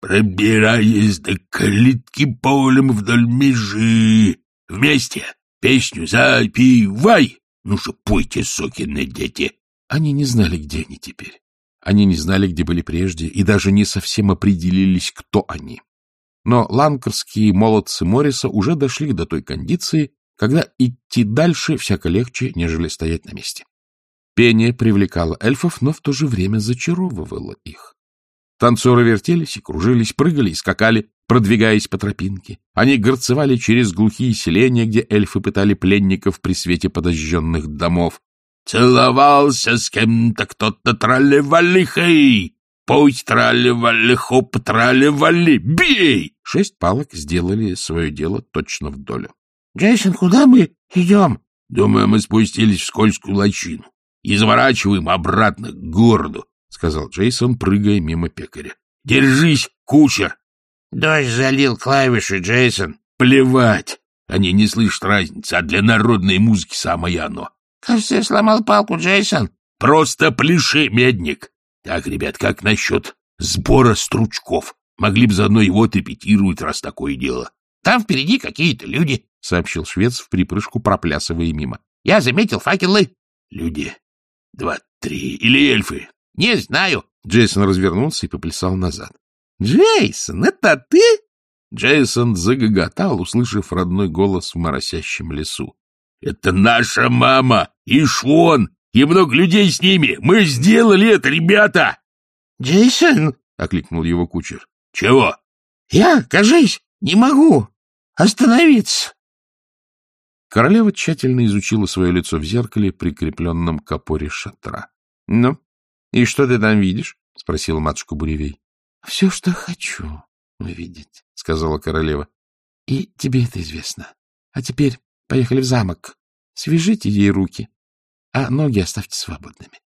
пробираясь до калитки полем вдоль межи. Вместе песню запивай! Ну же, пойте, сокины дети!» Они не знали, где они теперь. Они не знали, где были прежде, и даже не совсем определились, кто они. Но ланкерские молодцы Морриса уже дошли до той кондиции, когда идти дальше всяко легче, нежели стоять на месте. Пение привлекало эльфов, но в то же время зачаровывало их. Танцоры вертелись и кружились, прыгали и скакали, продвигаясь по тропинке. Они горцевали через глухие селения, где эльфы пытали пленников при свете подожженных домов. «Целовался с кем-то кто-то тралли-валли-хей! Пусть тралли-валли-хоп, тралли-валли! Бей!» Шесть палок сделали свое дело точно в долю. — Джейсон, куда мы идем? — Думаю, мы спустились в скользкую лачину и заворачиваем обратно к городу, — сказал Джейсон, прыгая мимо пекаря. — Держись, кучер! — Дождь залил клавиши, Джейсон. — Плевать! Они не слышат разницы, а для народной музыки самое оно. — Кажется, я сломал палку, Джейсон. — Просто пляши, медник! Так, ребят, как насчет сбора стручков? Могли бы заодно его отрепетировать, раз такое дело. — Там впереди какие-то люди, — сообщил швец в припрыжку, проплясывая мимо. — Я заметил факелы. — Люди. Два, три. Или эльфы. — Не знаю. Джейсон развернулся и поплясал назад. — Джейсон, это ты? Джейсон загоготал, услышав родной голос в моросящем лесу. — Это наша мама и Шон, и много людей с ними. Мы сделали это, ребята! — Джейсон! — окликнул его кучер. — Чего? — Я, кажись, не могу остановиться. Королева тщательно изучила свое лицо в зеркале, прикрепленном к опоре шатра. — Ну, и что ты там видишь? — спросила матушка Буревей. — Все, что хочу увидеть, — сказала королева. — И тебе это известно. А теперь поехали в замок. Свяжите ей руки, а ноги оставьте свободными.